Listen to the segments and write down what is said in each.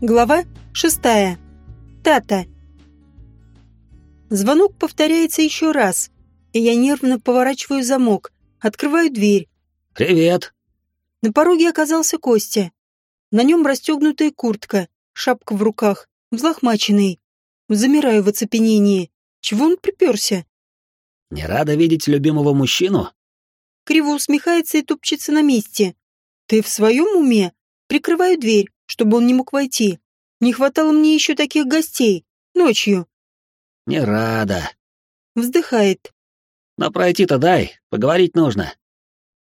Глава шестая. Тата. Звонок повторяется еще раз, и я нервно поворачиваю замок, открываю дверь. «Привет!» На пороге оказался Костя. На нем расстегнутая куртка, шапка в руках, взлохмаченный. Замираю в оцепенении. Чего он приперся? «Не рада видеть любимого мужчину?» Криво усмехается и тупчется на месте. «Ты в своем уме?» Прикрываю дверь, чтобы он не мог войти. Не хватало мне еще таких гостей. Ночью. «Не рада». Вздыхает. «Но пройти-то дай, поговорить нужно».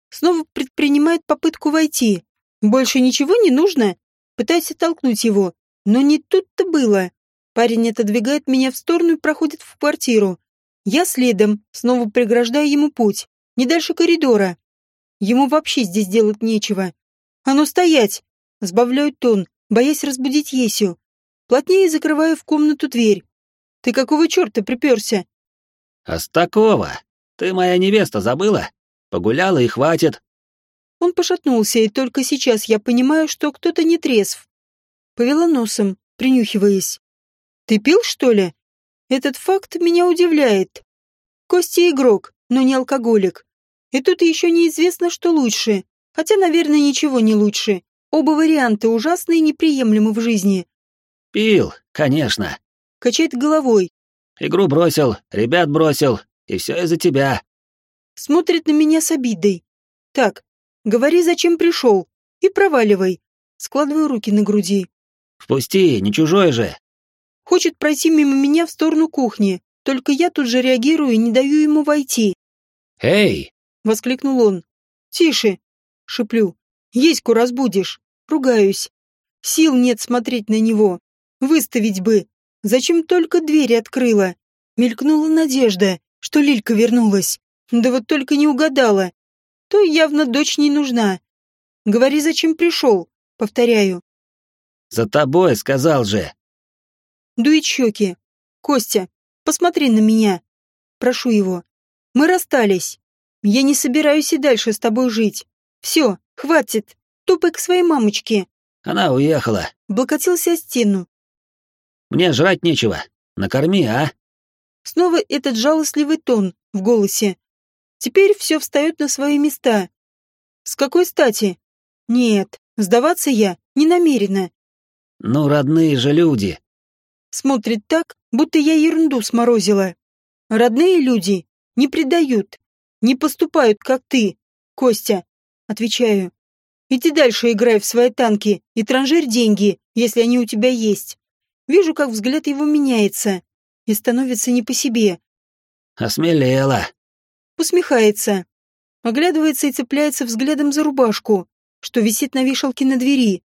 Снова предпринимает попытку войти. Больше ничего не нужно? Пытаюсь оттолкнуть его. Но не тут-то было. Парень отодвигает меня в сторону и проходит в квартиру. Я следом, снова преграждаю ему путь. Не дальше коридора. Ему вообще здесь делать нечего. «А ну стоять!» Сбавляю тон, боясь разбудить Есю. Плотнее закрываю в комнату дверь. «Ты какого черта приперся?» «А с такого? Ты моя невеста забыла? Погуляла и хватит». Он пошатнулся, и только сейчас я понимаю, что кто-то не трезв. Повела носом, принюхиваясь. «Ты пил, что ли?» Этот факт меня удивляет. Костя игрок, но не алкоголик. И тут еще неизвестно, что лучше. Хотя, наверное, ничего не лучше. Оба варианта ужасны и неприемлемы в жизни. «Пил, конечно». Качает головой. «Игру бросил, ребят бросил, и все из-за тебя». Смотрит на меня с обидой. «Так, говори, зачем пришел, и проваливай». Складываю руки на груди. «Впусти, не чужой же». Хочет пройти мимо меня в сторону кухни, только я тут же реагирую и не даю ему войти. «Эй!» — воскликнул он. «Тише!» — шеплю. «Еську разбудишь!» Ругаюсь. Сил нет смотреть на него. Выставить бы. Зачем только двери открыла? Мелькнула надежда, что Лилька вернулась. Да вот только не угадала. То явно дочь не нужна. Говори, зачем пришел, повторяю. За тобой, сказал же. Дует щеки. Костя, посмотри на меня. Прошу его. Мы расстались. Я не собираюсь и дальше с тобой жить. Все, хватит. Топай к своей мамочке. Она уехала. Блокотился о стену. Мне жрать нечего. Накорми, а? Снова этот жалостливый тон в голосе. Теперь все встает на свои места. С какой стати? Нет, сдаваться я не намерена. Ну, родные же люди. Смотрит так, будто я ерунду сморозила. Родные люди не предают, не поступают, как ты, Костя. Отвечаю. Иди дальше играй в свои танки и транжирь деньги, если они у тебя есть. Вижу, как взгляд его меняется и становится не по себе. Осмелела. Усмехается. Оглядывается и цепляется взглядом за рубашку, что висит на вешалке на двери.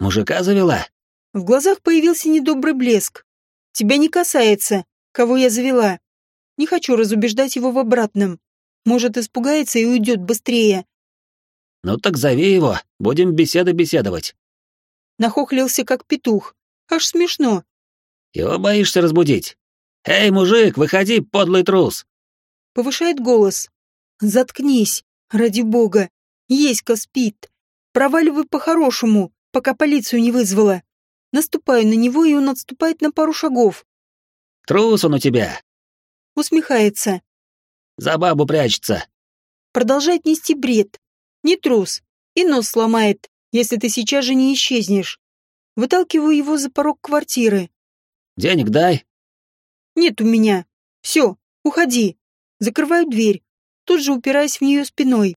Мужика завела? В глазах появился недобрый блеск. Тебя не касается, кого я завела. Не хочу разубеждать его в обратном. Может, испугается и уйдет быстрее. Ну так зови его, будем беседы беседовать. Нахохлился, как петух. Аж смешно. Его боишься разбудить? Эй, мужик, выходи, подлый трус. Повышает голос. Заткнись, ради бога. Еська спит. Проваливай по-хорошему, пока полицию не вызвала. Наступаю на него, и он отступает на пару шагов. Трус он у тебя. Усмехается. За бабу прячется. Продолжает нести бред. Не трус. И нос сломает, если ты сейчас же не исчезнешь. Выталкиваю его за порог квартиры. Денег дай. Нет у меня. Все, уходи. Закрываю дверь, тут же упираясь в нее спиной.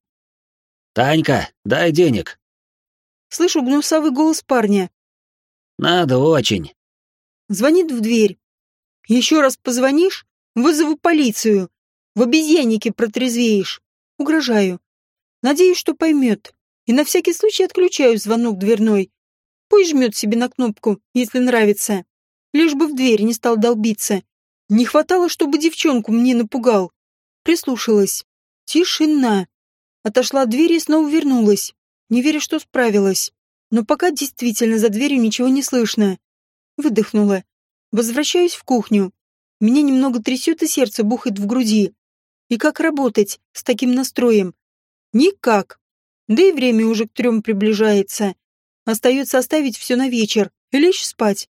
Танька, дай денег. Слышу гнусавый голос парня. Надо очень. Звонит в дверь. Еще раз позвонишь, вызову полицию. В обезьяннике протрезвеешь. Угрожаю. Надеюсь, что поймет. И на всякий случай отключаю звонок дверной. Пусть жмет себе на кнопку, если нравится. Лишь бы в дверь не стал долбиться. Не хватало, чтобы девчонку мне напугал. Прислушалась. Тишина. Отошла от двери и снова вернулась, не веря, что справилась. Но пока действительно за дверью ничего не слышно. Выдохнула. Возвращаюсь в кухню. Меня немного трясет и сердце бухает в груди. И как работать с таким настроем? Никак. Да и время уже к трем приближается. Остается оставить все на вечер и лечь спать.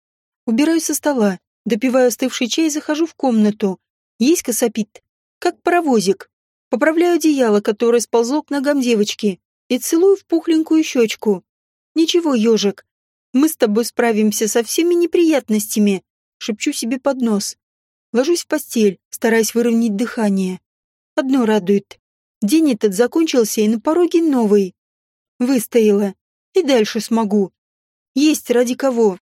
Убираю со стола, допиваю остывший чай и захожу в комнату. Есть сопит, как паровозик. Поправляю одеяло, которое сползло к ногам девочки, и целую в пухленькую щечку. Ничего, ежик, мы с тобой справимся со всеми неприятностями, шепчу себе под нос. Ложусь в постель, стараясь выровнять дыхание. Одно радует. День этот закончился, и на пороге новый. Выстояла. И дальше смогу. Есть ради кого.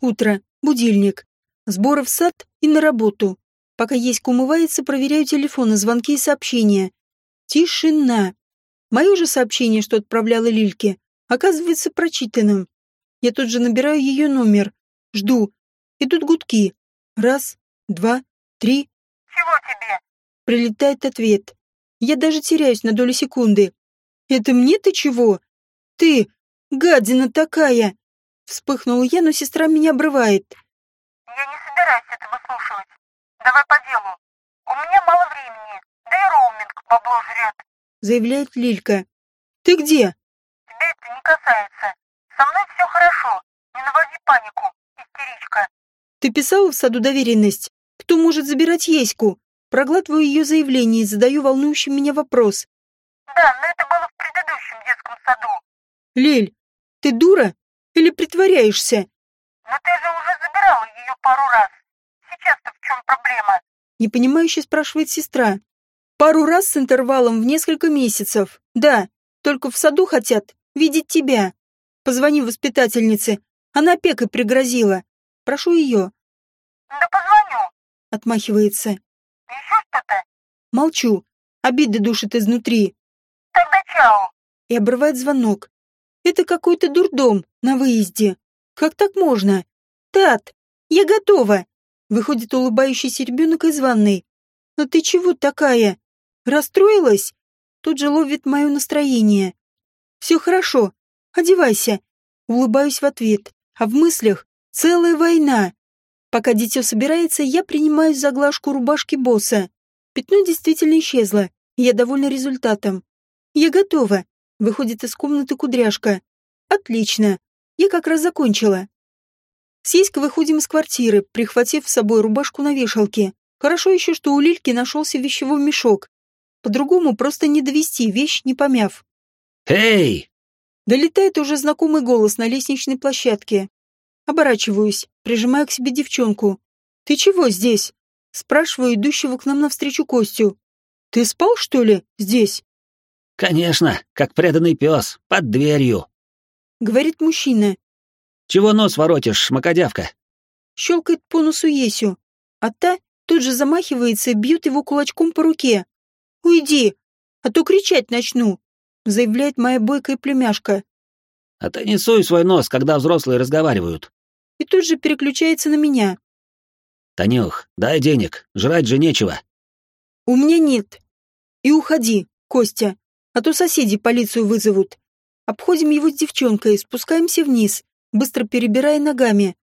Утро. Будильник. Сборы в сад и на работу. Пока есть умывается, проверяю телефоны, звонки и сообщения. Тишина. Мое же сообщение, что отправляла Лильке, оказывается прочитанным. Я тут же набираю ее номер. Жду. Идут гудки. Раз, два, три. «Чего тебе?» Прилетает ответ. Я даже теряюсь на долю секунды. «Это мне-то чего? Ты, гадина такая!» Вспыхнула я, но сестра меня обрывает. «Я не собираюсь это выслушивать. Давай по делу. У меня мало времени, да и роуминг бабло жрет», заявляет Лилька. «Ты где?» «Тебя это не касается. Со мной все хорошо. Не наводи панику, истеричка». «Ты писала в саду доверенность? Кто может забирать Еську?» Проглатываю ее заявление и задаю волнующий меня вопрос. «Да, но это было в предыдущем детском саду». «Лель, ты дура или притворяешься?» «Но ты же уже забирала ее пару раз. Сейчас-то в чем проблема?» Непонимающе спрашивает сестра. «Пару раз с интервалом в несколько месяцев. Да, только в саду хотят видеть тебя. Позвони воспитательнице. Она опекой пригрозила. Прошу ее». «Да позвоню». Отмахивается. Молчу. Обида душит изнутри. И обрывает звонок. Это какой-то дурдом на выезде. Как так можно? Тат, я готова. Выходит улыбающийся ребенок из ванной. Но ты чего такая? Расстроилась? Тут же ловит мое настроение. Все хорошо. Одевайся. Улыбаюсь в ответ. А в мыслях целая война. Пока дитё собирается, я принимаюсь за глажку рубашки босса. Пятно действительно исчезло, и я довольна результатом. Я готова. Выходит из комнаты кудряшка. Отлично. Я как раз закончила. С Еськой выходим из квартиры, прихватив с собой рубашку на вешалке. Хорошо еще, что у Лильки нашелся вещевой мешок. По-другому просто не довести вещь, не помяв. «Эй!» Долетает уже знакомый голос на лестничной площадке. Оборачиваюсь, прижимаю к себе девчонку. «Ты чего здесь?» Спрашиваю идущего к нам навстречу Костю. «Ты спал, что ли, здесь?» «Конечно, как преданный пес, под дверью», — говорит мужчина. «Чего нос воротишь, шмакодявка?» Щелкает по носу Есю, а та тут же замахивается и бьет его кулачком по руке. «Уйди, а то кричать начну», — заявляет моя бойкая племяшка. «А ты не суй свой нос, когда взрослые разговаривают». И тут же переключается на меня. «Танюх, дай денег, жрать же нечего». «У меня нет. И уходи, Костя, а то соседи полицию вызовут. Обходим его с девчонкой, спускаемся вниз, быстро перебирая ногами.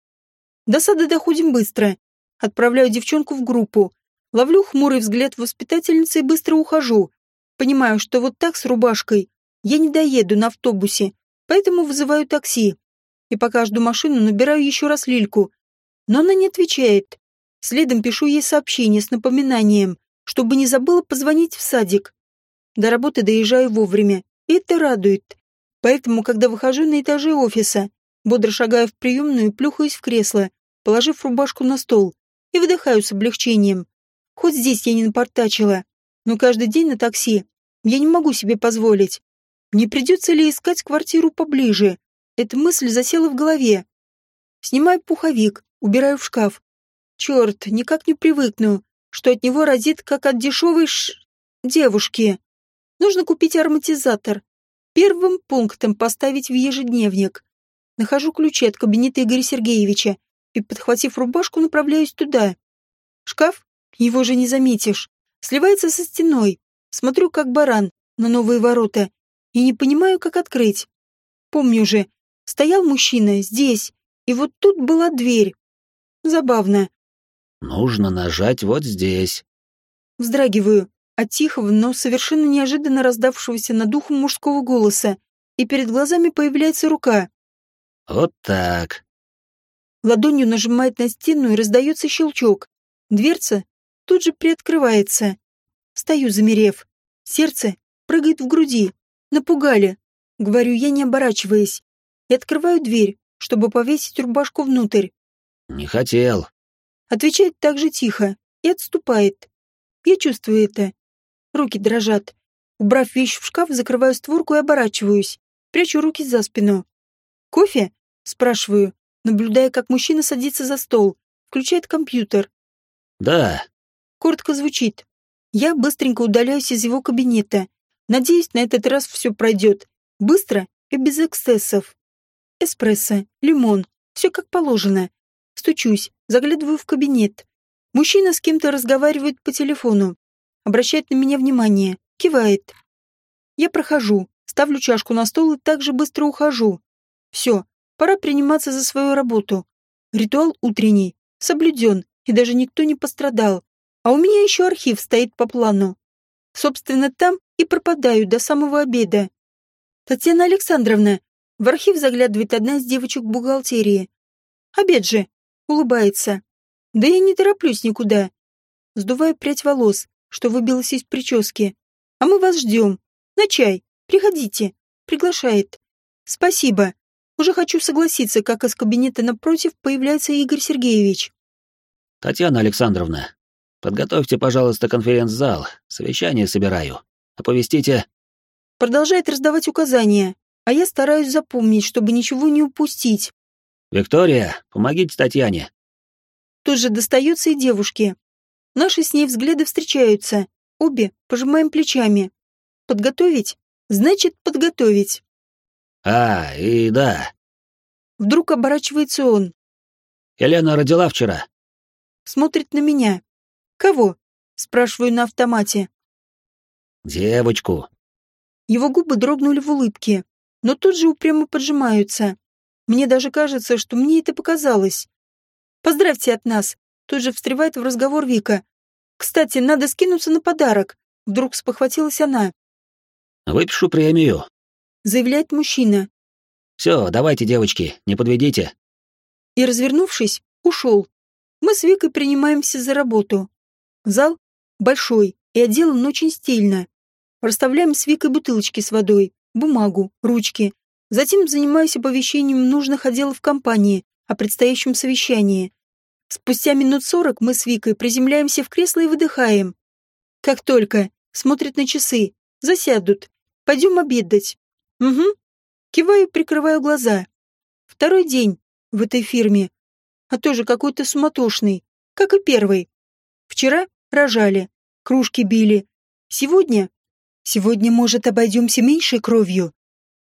До сада доходим быстро. Отправляю девчонку в группу. Ловлю хмурый взгляд воспитательницы и быстро ухожу. Понимаю, что вот так с рубашкой я не доеду на автобусе, поэтому вызываю такси. И пока жду машину, набираю еще раз Лильку. Но она не отвечает. Следом пишу ей сообщение с напоминанием, чтобы не забыла позвонить в садик. До работы доезжаю вовремя, и это радует. Поэтому, когда выхожу на этаже офиса, бодро шагаю в приемную и плюхаюсь в кресло, положив рубашку на стол, и выдыхаю с облегчением. Хоть здесь я не напортачила, но каждый день на такси я не могу себе позволить. Не придется ли искать квартиру поближе? Эта мысль засела в голове. Снимаю пуховик, убираю в шкаф. Черт, никак не привыкну, что от него разит, как от дешевой ш... девушки. Нужно купить ароматизатор. Первым пунктом поставить в ежедневник. Нахожу ключи от кабинета Игоря Сергеевича и, подхватив рубашку, направляюсь туда. Шкаф, его же не заметишь, сливается со стеной. Смотрю, как баран, на новые ворота, и не понимаю, как открыть. Помню же, стоял мужчина здесь, и вот тут была дверь. Забавно. «Нужно нажать вот здесь». Вздрагиваю от тихого, но совершенно неожиданно раздавшегося над ухом мужского голоса, и перед глазами появляется рука. «Вот так. Ладонью нажимает на стену и раздается щелчок. Дверца тут же приоткрывается. Стою, замерев. Сердце прыгает в груди. Напугали. Говорю я, не оборачиваясь. И открываю дверь, чтобы повесить рубашку внутрь. «Не хотел». Отвечает так же тихо и отступает. Я чувствую это. Руки дрожат. Убрав вещь в шкаф, закрываю створку и оборачиваюсь. Прячу руки за спину. «Кофе?» – спрашиваю, наблюдая, как мужчина садится за стол, включает компьютер. «Да». Коротко звучит. Я быстренько удаляюсь из его кабинета. Надеюсь, на этот раз все пройдет. Быстро и без эксцессов. Эспрессо, лимон, все как положено. Стучусь, заглядываю в кабинет. Мужчина с кем-то разговаривает по телефону. Обращает на меня внимание, кивает. Я прохожу, ставлю чашку на стол и также быстро ухожу. Все, пора приниматься за свою работу. Ритуал утренний, соблюден, и даже никто не пострадал. А у меня еще архив стоит по плану. Собственно, там и пропадаю до самого обеда. Татьяна Александровна, в архив заглядывает одна из девочек бухгалтерии. Обед же, улыбается. Да я не тороплюсь никуда. Сдуваю прядь волос, что выбилась из прически. А мы вас ждем. На чай. Приходите. Приглашает. Спасибо. Уже хочу согласиться, как из кабинета напротив появляется Игорь Сергеевич. Татьяна Александровна, подготовьте, пожалуйста, конференц-зал. Совещание собираю. Оповестите. Продолжает раздавать указания, а я стараюсь запомнить, чтобы ничего не упустить. Виктория, помогите Татьяне. Тут же достается и девушке. Наши с ней взгляды встречаются. Обе пожимаем плечами. Подготовить? Значит, подготовить. А, и да. Вдруг оборачивается он. Елена родила вчера. Смотрит на меня. Кого? Спрашиваю на автомате. Девочку. Его губы дрогнули в улыбке, но тут же упрямо поджимаются. Мне даже кажется, что мне это показалось. Поздравьте от нас. Тут же встревает в разговор Вика. Кстати, надо скинуться на подарок. Вдруг спохватилась она. Выпишу премию. Заявляет мужчина. Все, давайте, девочки, не подведите. И, развернувшись, ушел. Мы с Викой принимаемся за работу. Зал большой и отделан очень стильно. Расставляем с Викой бутылочки с водой, бумагу, ручки. Затем занимаюсь оповещением нужных отделов компании о предстоящем совещании. Спустя минут сорок мы с Викой приземляемся в кресло и выдыхаем. Как только смотрят на часы, засядут. Пойдем обедать. Угу. Киваю, прикрываю глаза. Второй день в этой фирме, а тоже какой-то суматошный, как и первый. Вчера рожали, кружки били. Сегодня Сегодня, может, обойдемся меньшей кровью.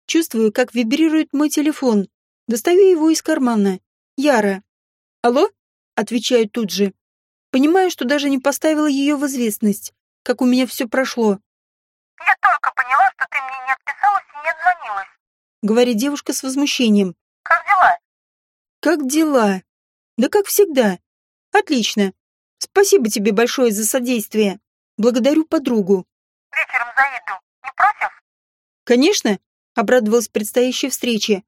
Чувствую, как вибрирует мой телефон. Достаю его из кармана. Яра. Алло? Отвечаю тут же. Понимаю, что даже не поставила ее в известность, как у меня все прошло. Я только поняла, что ты мне не отписалась и не отзвонилась. Говорит девушка с возмущением. Как дела? Как дела? Да как всегда. Отлично. Спасибо тебе большое за содействие. Благодарю подругу. Вечером заеду. Не против? Конечно, обрадовалась предстоящей встрече.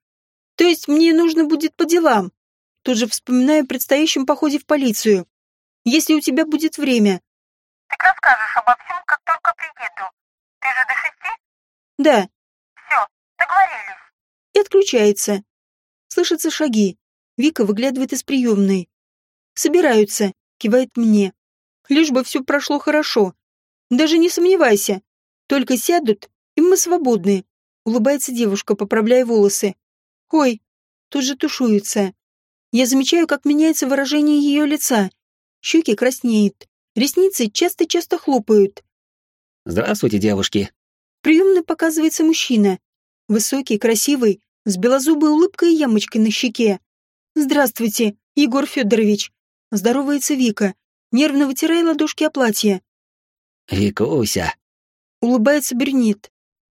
То есть мне нужно будет по делам. Тут же вспоминаю о предстоящем походе в полицию. Если у тебя будет время. Так расскажешь обо всем, как только приеду. Ты же до шести? Да. Все, договорились. И отключается. Слышатся шаги. Вика выглядывает из приемной. Собираются, кивает мне. Лишь бы все прошло хорошо. Даже не сомневайся. Только сядут, и мы свободны. Улыбается девушка, поправляя волосы. Ой, тут же тушуется. Я замечаю, как меняется выражение ее лица. Щеки краснеют, ресницы часто-часто хлопают. Здравствуйте, девушки. Приемно показывается мужчина. Высокий, красивый, с белозубой улыбкой и ямочкой на щеке. «Здравствуйте, Егор Федорович!» Здоровается Вика, нервно вытирая ладошки о платье. Викуся. Улыбается брюнет.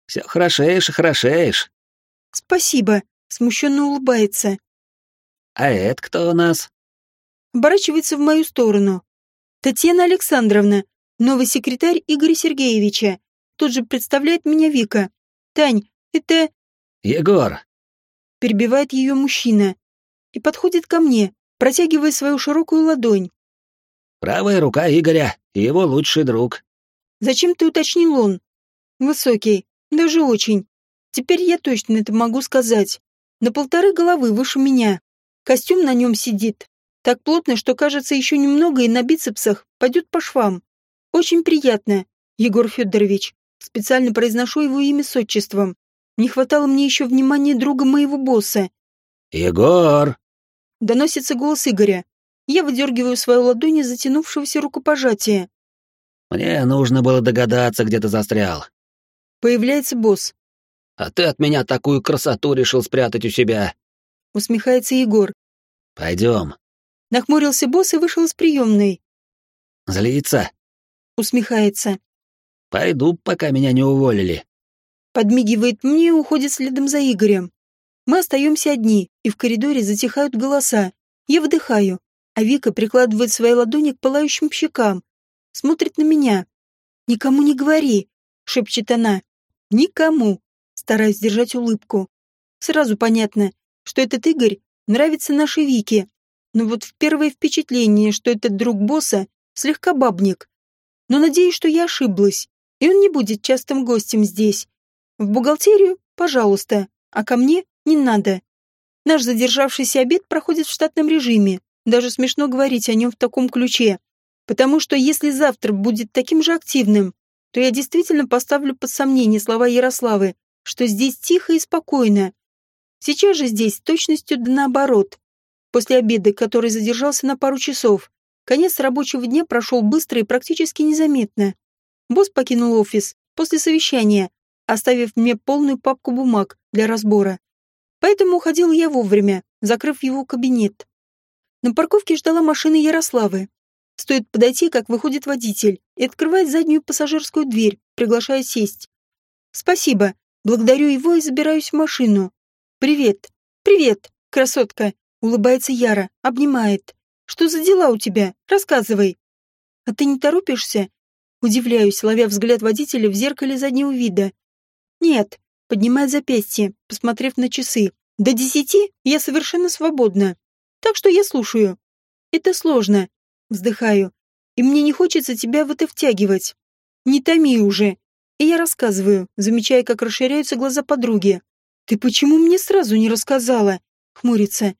Все хорошеешь и хорошеешь. Спасибо. Смущенно улыбается. А это кто у нас? Оборачивается в мою сторону. Татьяна Александровна, новый секретарь Игоря Сергеевича. Тут же представляет меня Вика. Тань, это... Егор. Перебивает ее мужчина. И подходит ко мне, протягивая свою широкую ладонь. Правая рука Игоря его лучший друг. Зачем ты уточнил он? Высокий, даже очень. Теперь я точно это могу сказать. На полторы головы выше меня. Костюм на нем сидит. Так плотно, что кажется еще немного и на бицепсах пойдет по швам. Очень приятно, Егор Федорович. Специально произношу его имя с отчеством. Не хватало мне еще внимания друга моего босса. «Егор!» Доносится голос Игоря. Я выдергиваю свою ладонь из затянувшегося рукопожатия. «Мне нужно было догадаться, где ты застрял. Появляется босс. А ты от меня такую красоту решил спрятать у себя. Усмехается Егор. Пойдем. Нахмурился босс и вышел из приемной. Злится. Усмехается. Пойду, пока меня не уволили. Подмигивает мне и уходит следом за Игорем. Мы остаемся одни, и в коридоре затихают голоса. Я выдыхаю, а Вика прикладывает свои ладони к пылающим щекам. Смотрит на меня. «Никому не говори», — шепчет она. «Никому», стараясь держать улыбку. Сразу понятно, что этот Игорь нравится нашей Вике. Но вот в первое впечатление, что этот друг босса слегка бабник. Но надеюсь, что я ошиблась, и он не будет частым гостем здесь. В бухгалтерию, пожалуйста, а ко мне не надо. Наш задержавшийся обед проходит в штатном режиме. Даже смешно говорить о нем в таком ключе. Потому что если завтра будет таким же активным, то я действительно поставлю под сомнение слова Ярославы, что здесь тихо и спокойно. Сейчас же здесь точностью да наоборот. После обеда, который задержался на пару часов, конец рабочего дня прошел быстро и практически незаметно. Босс покинул офис после совещания, оставив мне полную папку бумаг для разбора. Поэтому уходил я вовремя, закрыв его кабинет. На парковке ждала машина Ярославы. Стоит подойти, как выходит водитель и открывает заднюю пассажирскую дверь, приглашая сесть. «Спасибо. Благодарю его и забираюсь в машину. Привет. Привет, красотка. Улыбается Яра, обнимает. Что за дела у тебя? Рассказывай. А ты не торопишься? Удивляюсь, ловя взгляд водителя в зеркале заднего вида. Нет, поднимает запястье, посмотрев на часы. До десяти я совершенно свободна. Так что я слушаю. Это сложно. Вздыхаю. И мне не хочется тебя в это втягивать. Не томи уже. И я рассказываю, замечая, как расширяются глаза подруги. «Ты почему мне сразу не рассказала?» — хмурится.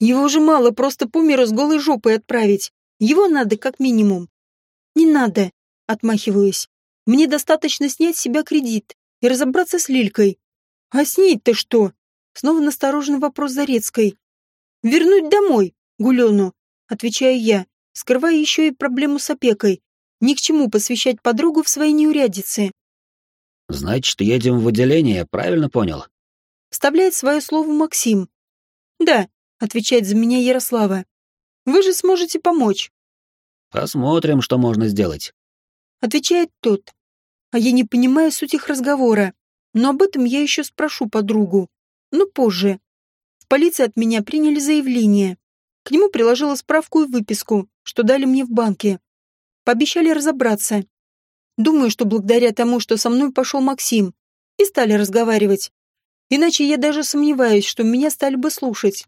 «Его же мало просто по миру с голой жопой отправить. Его надо как минимум». «Не надо», — отмахиваюсь. «Мне достаточно снять с себя кредит и разобраться с Лилькой». «А снять-то что?» Снова настороженный вопрос Зарецкой. «Вернуть домой, Гулену», — отвечаю я, скрывая еще и проблему с опекой. Ни к чему посвящать подругу в свои неурядицы. Значит, едем в отделение, правильно понял? Вставляет свое слово Максим. Да, отвечает за меня Ярослава. Вы же сможете помочь. Посмотрим, что можно сделать. Отвечает тот. А я не понимаю суть их разговора. Но об этом я еще спрошу подругу. Но позже. В полиции от меня приняли заявление. К нему приложила справку и выписку, что дали мне в банке. Пообещали разобраться. Думаю, что благодаря тому, что со мной пошел Максим, и стали разговаривать. Иначе я даже сомневаюсь, что меня стали бы слушать.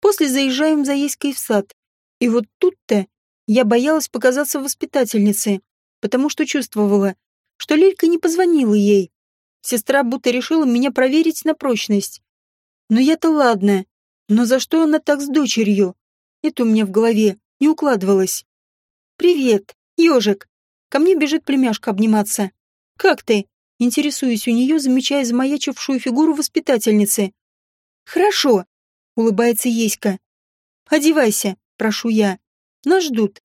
После заезжаем за Еськой в сад. И вот тут-то я боялась показаться воспитательницей, потому что чувствовала, что Лилька не позвонила ей. Сестра будто решила меня проверить на прочность. Но я-то ладно. Но за что она так с дочерью? Это у меня в голове не укладывалось. «Привет, ежик!» Ко мне бежит племяшка обниматься. «Как ты?» Интересуюсь у нее, замечая замаячившую фигуру воспитательницы. «Хорошо», — улыбается Еська. «Одевайся», — прошу я. «Нас ждут».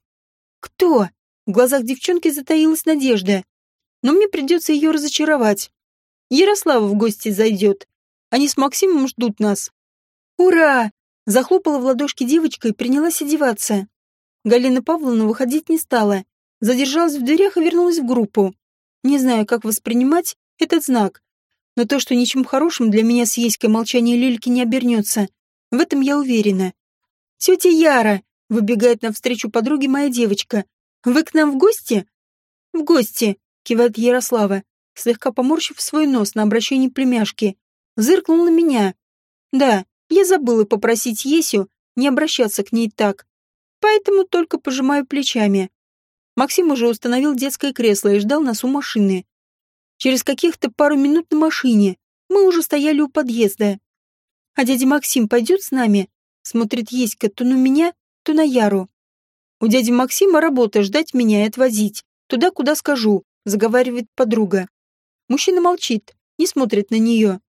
«Кто?» В глазах девчонки затаилась надежда. Но мне придется ее разочаровать. Ярослава в гости зайдет. Они с Максимом ждут нас. «Ура!» Захлопала в ладошки девочка и принялась одеваться. Галина Павловна выходить не стала, задержалась в дверях и вернулась в группу. Не знаю, как воспринимать этот знак, но то, что ничем хорошим для меня с Еськой молчание Лильки не обернется, в этом я уверена. «Тетя Яра!» — выбегает навстречу подруге моя девочка. «Вы к нам в гости?» «В гости!» — кивает Ярослава, слегка поморщив свой нос на обращение племяшки. Зыркнул на меня. «Да, я забыла попросить Есю не обращаться к ней так, поэтому только пожимаю плечами. Максим уже установил детское кресло и ждал нас у машины. Через каких-то пару минут на машине мы уже стояли у подъезда. А дядя Максим пойдет с нами? Смотрит Еська то на меня, то на Яру. У дяди Максима работа ждать меня и отвозить. Туда, куда скажу, заговаривает подруга. Мужчина молчит, не смотрит на нее.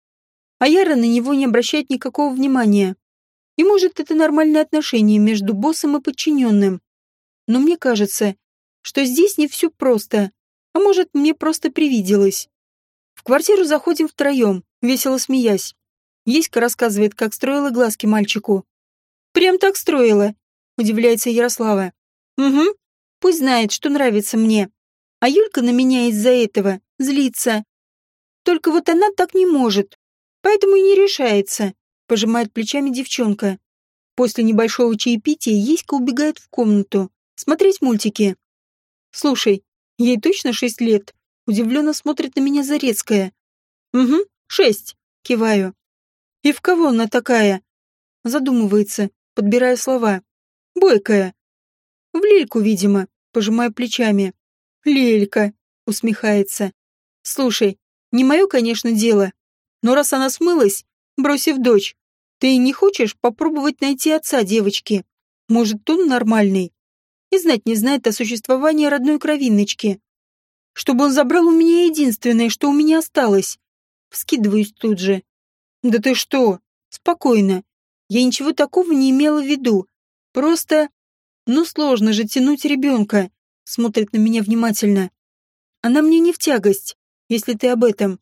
А Яра на него не обращает никакого внимания. И может, это нормальное отношение между боссом и подчиненным. Но мне кажется, что здесь не все просто. А может, мне просто привиделось. В квартиру заходим втроем, весело смеясь. Еська рассказывает, как строила глазки мальчику. «Прям так строила», — удивляется Ярослава. «Угу, пусть знает, что нравится мне. А Юлька на меня из-за этого злится. Только вот она так не может, поэтому и не решается», — пожимает плечами девчонка. После небольшого чаепития Еська убегает в комнату смотреть мультики. «Слушай, ей точно шесть лет?» Удивленно смотрит на меня Зарецкая. «Угу, шесть», — киваю. «И в кого она такая?» Задумывается, подбирая слова. «Бойкая». «В Лильку, видимо», пожимая плечами. «Лилька», — усмехается. «Слушай, не мое, конечно, дело, но раз она смылась, бросив дочь, ты не хочешь попробовать найти отца девочки? Может, он нормальный? И знать не знает о существовании родной кровиночки чтобы он забрал у меня единственное, что у меня осталось. Вскидываюсь тут же. Да ты что? Спокойно. Я ничего такого не имела в виду. Просто... Ну, сложно же тянуть ребенка. Смотрит на меня внимательно. Она мне не в тягость, если ты об этом.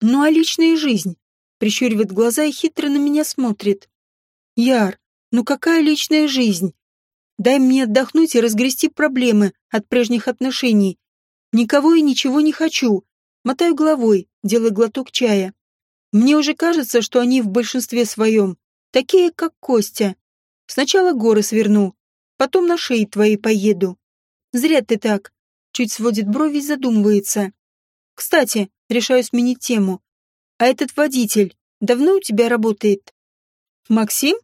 Ну, а личная жизнь? Прищуривает глаза и хитро на меня смотрит. Яр, ну какая личная жизнь? Дай мне отдохнуть и разгрести проблемы от прежних отношений. Никого и ничего не хочу. Мотаю головой, делая глоток чая. Мне уже кажется, что они в большинстве своем такие, как Костя. Сначала горы сверну, потом на шее твоей поеду. Зря ты так. Чуть сводит брови и задумывается. Кстати, решаю сменить тему. А этот водитель давно у тебя работает? Максим?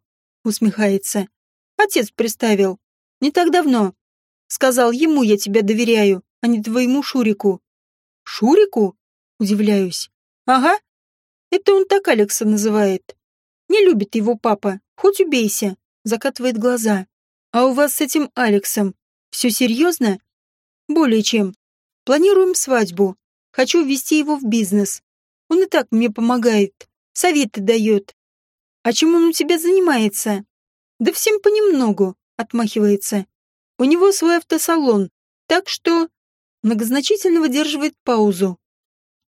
Усмехается. Отец приставил. Не так давно. Сказал, ему я тебя доверяю а не твоему Шурику». «Шурику?» — удивляюсь. «Ага. Это он так Алекса называет. Не любит его папа, хоть убейся», — закатывает глаза. «А у вас с этим Алексом все серьезно?» «Более чем. Планируем свадьбу. Хочу ввести его в бизнес. Он и так мне помогает, советы дает. А чем он у тебя занимается?» «Да всем понемногу», — отмахивается. «У него свой автосалон, так что многозначительно выдерживает паузу.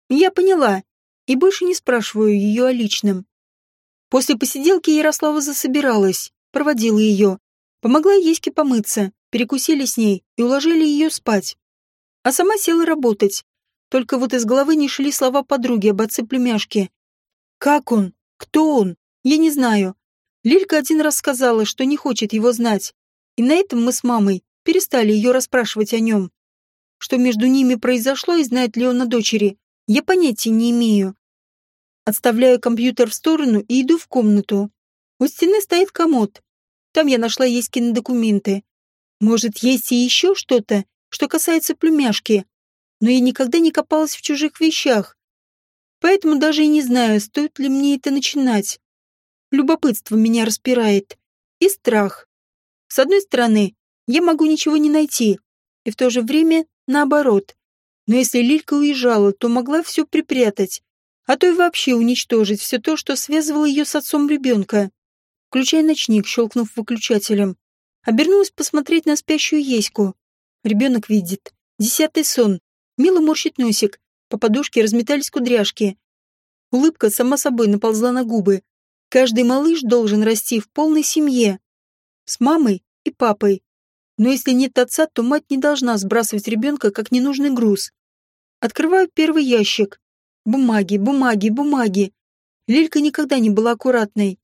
Я поняла и больше не спрашиваю ее о личном. После посиделки Ярослава засобиралась, проводила ее, помогла Еське помыться, перекусили с ней и уложили ее спать. А сама села работать. Только вот из головы не шли слова подруги об отце племяшки. Как он? Кто он? Я не знаю. Лилька один раз сказала, что не хочет его знать. И на этом мы с мамой перестали ее расспрашивать о нем. Что между ними произошло и знает ли он о дочери, я понятия не имею. Отставляю компьютер в сторону и иду в комнату. У стены стоит комод. Там я нашла Еськины документы. Может, есть и еще что-то, что касается племяшки. Но я никогда не копалась в чужих вещах. Поэтому даже и не знаю, стоит ли мне это начинать. Любопытство меня распирает. И страх. С одной стороны, я могу ничего не найти. И в то же время наоборот. Но если Лилька уезжала, то могла все припрятать, а то и вообще уничтожить все то, что связывало ее с отцом ребенка. Включая ночник, щелкнув выключателем. Обернулась посмотреть на спящую Еську. Ребенок видит. Десятый сон. Мило морщит носик. По подушке разметались кудряшки. Улыбка сама собой наползла на губы. Каждый малыш должен расти в полной семье. С мамой и папой. Но если нет отца, то мать не должна сбрасывать ребенка как ненужный груз. Открываю первый ящик. Бумаги, бумаги, бумаги. Лилька никогда не была аккуратной.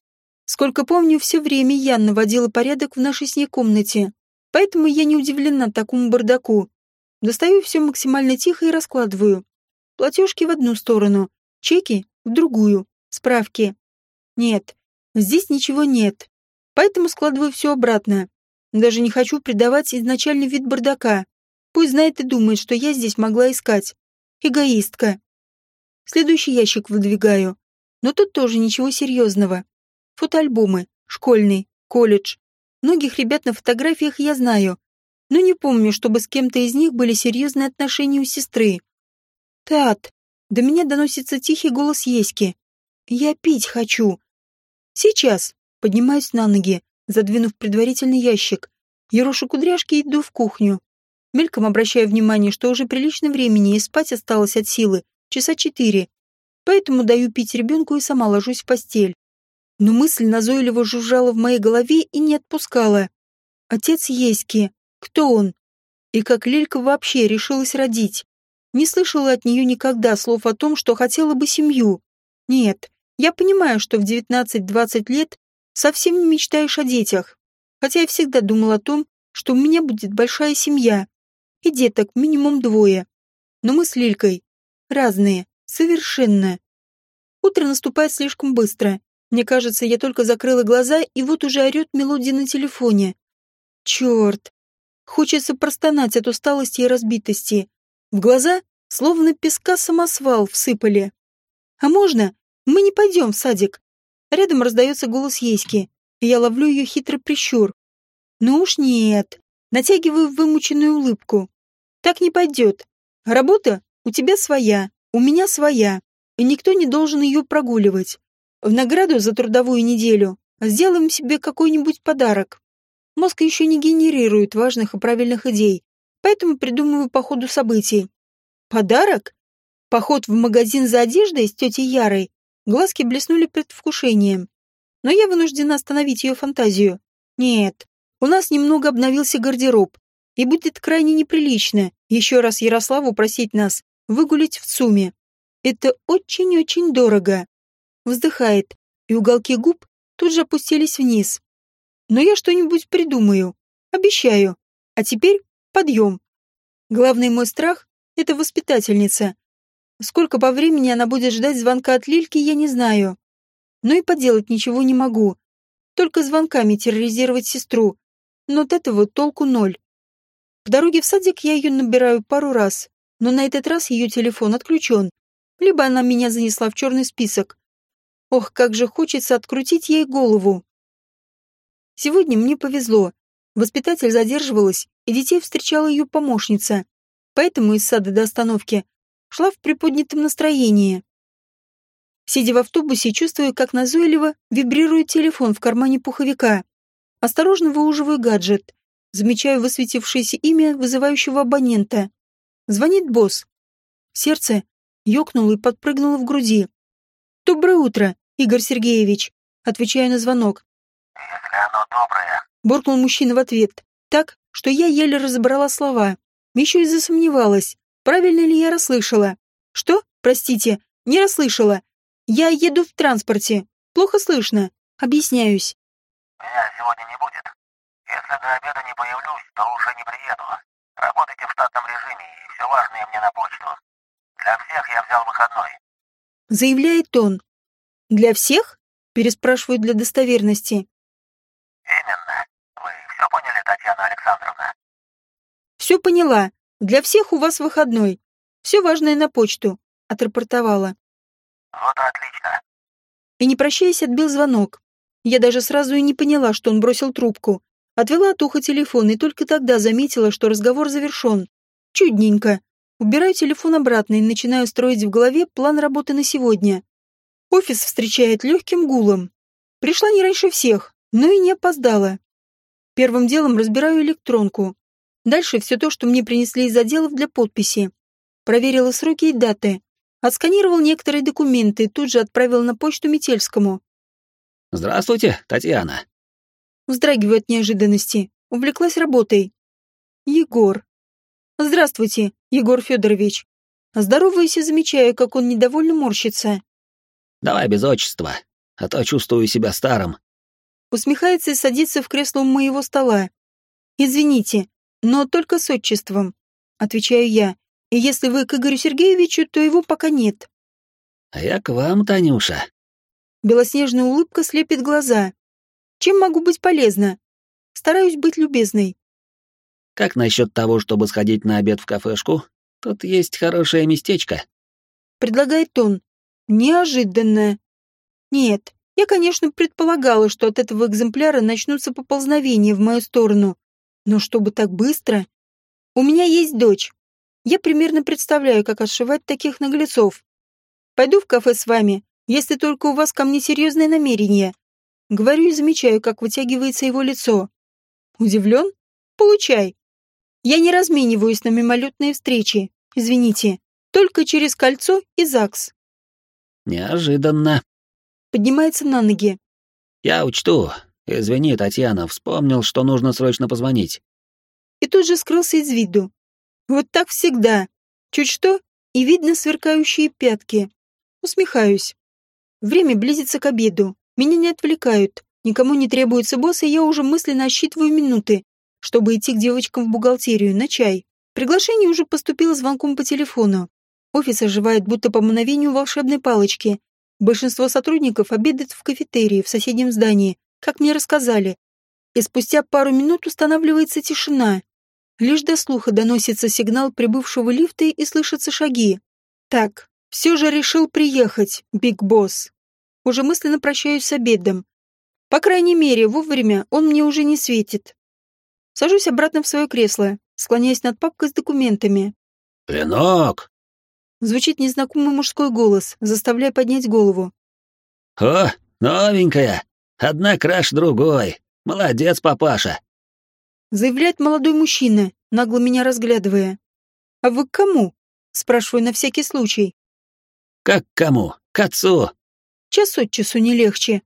Сколько помню, все время я наводила порядок в нашей с ней комнате. Поэтому я не удивлена такому бардаку. Достаю все максимально тихо и раскладываю. Платежки в одну сторону, чеки в другую, справки. Нет, здесь ничего нет. Поэтому складываю все обратно. Даже не хочу придавать изначальный вид бардака. Пусть знает и думает, что я здесь могла искать. Эгоистка. Следующий ящик выдвигаю. Но тут тоже ничего серьезного. Фотоальбомы. Школьный. Колледж. Многих ребят на фотографиях я знаю. Но не помню, чтобы с кем-то из них были серьезные отношения у сестры. Тат. До меня доносится тихий голос Еськи. Я пить хочу. Сейчас. Поднимаюсь на ноги, задвинув предварительный ящик. Ерошу кудряшки иду в кухню. Мельком обращаю внимание, что уже прилично времени и спать осталось от силы, часа четыре. Поэтому даю пить ребенку и сама ложусь в постель. Но мысль назойливо жужжала в моей голове и не отпускала. Отец Еськи. Кто он? И как Лилька вообще решилась родить? Не слышала от нее никогда слов о том, что хотела бы семью. Нет, я понимаю, что в 19-20 лет совсем не мечтаешь о детях. Хотя я всегда думала о том, что у меня будет большая семья. И деток минимум двое. Но мы с Лилькой разные, совершенно. Утро наступает слишком быстро. Мне кажется, я только закрыла глаза, и вот уже орёт мелодия на телефоне. Черт! Хочется простонать от усталости и разбитости. В глаза словно песка самосвал всыпали. А можно? Мы не пойдем в садик. Рядом раздается голос Еськи, я ловлю ее хитрый прищур. Ну уж нет. Натягиваю вымученную улыбку. Так не пойдет. Работа у тебя своя, у меня своя, и никто не должен ее прогуливать. В награду за трудовую неделю сделаем себе какой-нибудь подарок. Мозг еще не генерирует важных и правильных идей, поэтому придумываю по ходу событий. Подарок? Поход в магазин за одеждой с тетей Ярой. Глазки блеснули предвкушением. Но я вынуждена остановить ее фантазию. Нет, у нас немного обновился гардероб, и будет крайне неприлично еще раз Ярославу просить нас выгулить в ЦУМе. Это очень-очень дорого. Вздыхает, и уголки губ тут же опустились вниз. Но я что-нибудь придумаю. Обещаю. А теперь подъем. Главный мой страх — это воспитательница. Сколько по времени она будет ждать звонка от Лильки, я не знаю. Но и поделать ничего не могу. Только звонками терроризировать сестру. Но от этого толку ноль. В дороге в садик я ее набираю пару раз, но на этот раз ее телефон отключен. Либо она меня занесла в черный список. Ох, как же хочется открутить ей голову. Сегодня мне повезло. Воспитатель задерживалась, и детей встречала ее помощница. Поэтому из сада до остановки шла в приподнятом настроении. Сидя в автобусе, чувствую, как назойливо вибрирует телефон в кармане пуховика. Осторожно выуживаю гаджет. Замечаю высветившееся имя вызывающего абонента. Звонит босс. Сердце ёкнуло и подпрыгнуло в груди. «Доброе утро, Игорь Сергеевич!» Отвечаю на звонок. «Если оно доброе...» Буркнул мужчина в ответ. Так, что я еле разобрала слова. Еще и засомневалась, правильно ли я расслышала. «Что? Простите, не расслышала. Я еду в транспорте. Плохо слышно. Объясняюсь». «Меня сегодня не будет. Если до обеда не появлюсь, то уже не приеду. Работайте в штатном режиме и все важное мне на почту. Для всех я взял выходной. Заявляет он. Для всех? Переспрашиваю для достоверности. Именно. Вы все поняли, Татьяна Александровна? Все поняла. Для всех у вас выходной. Все важное на почту. Отрапортовала. Вот и отлично. И не прощаясь, отбил звонок. Я даже сразу и не поняла, что он бросил трубку. Отвела от уха телефон и только тогда заметила, что разговор завершен. Чудненько. Убираю телефон обратно и начинаю строить в голове план работы на сегодня. Офис встречает легким гулом. Пришла не раньше всех, но и не опоздала. Первым делом разбираю электронку. Дальше все то, что мне принесли из отделов для подписи. Проверила сроки и даты. Отсканировал некоторые документы и тут же отправил на почту Метельскому. «Здравствуйте, Татьяна», Вздрагиваю от неожиданности. Увлеклась работой. Егор. Здравствуйте, Егор Федорович. Здороваюсь и замечаю, как он недовольно морщится. «Давай без отчества, а то чувствую себя старым». Усмехается и садится в кресло у моего стола. «Извините, но только с отчеством», — отвечаю я. «И если вы к Игорю Сергеевичу, то его пока нет». «А я к вам, Танюша». Белоснежная улыбка слепит глаза. Чем могу быть полезна? Стараюсь быть любезной. Как насчет того, чтобы сходить на обед в кафешку? Тут есть хорошее местечко. Предлагает он. Неожиданно. Нет, я, конечно, предполагала, что от этого экземпляра начнутся поползновения в мою сторону. Но чтобы так быстро... У меня есть дочь. Я примерно представляю, как отшивать таких наглецов. Пойду в кафе с вами, если только у вас ко мне серьезное намерение. Говорю и замечаю, как вытягивается его лицо. Удивлен? Получай. Я не размениваюсь на мимолетные встречи. Извините. Только через кольцо и ЗАГС. Неожиданно. Поднимается на ноги. Я учту. Извини, Татьяна, вспомнил, что нужно срочно позвонить. И тут же скрылся из виду. Вот так всегда. Чуть что, и видно сверкающие пятки. Усмехаюсь. Время близится к обеду. Меня не отвлекают. Никому не требуется босс, и я уже мысленно отсчитываю минуты, чтобы идти к девочкам в бухгалтерию на чай. Приглашение уже поступило звонком по телефону. Офис оживает будто по мановению волшебной палочки. Большинство сотрудников обедает в кафетерии в соседнем здании, как мне рассказали. И спустя пару минут устанавливается тишина. Лишь до слуха доносится сигнал прибывшего лифта и слышатся шаги. Так, все же решил приехать, Биг Босс. Уже мысленно прощаюсь с обедом. По крайней мере, вовремя он мне уже не светит. Сажусь обратно в свое кресло, склоняясь над папкой с документами. «Ленок!» Звучит незнакомый мужской голос, заставляя поднять голову. «О, новенькая! Одна краш другой! Молодец, папаша!» Заявляет молодой мужчина, нагло меня разглядывая. «А вы к кому?» Спрашиваю на всякий случай. «Как к кому? К отцу!» Час от часу не легче.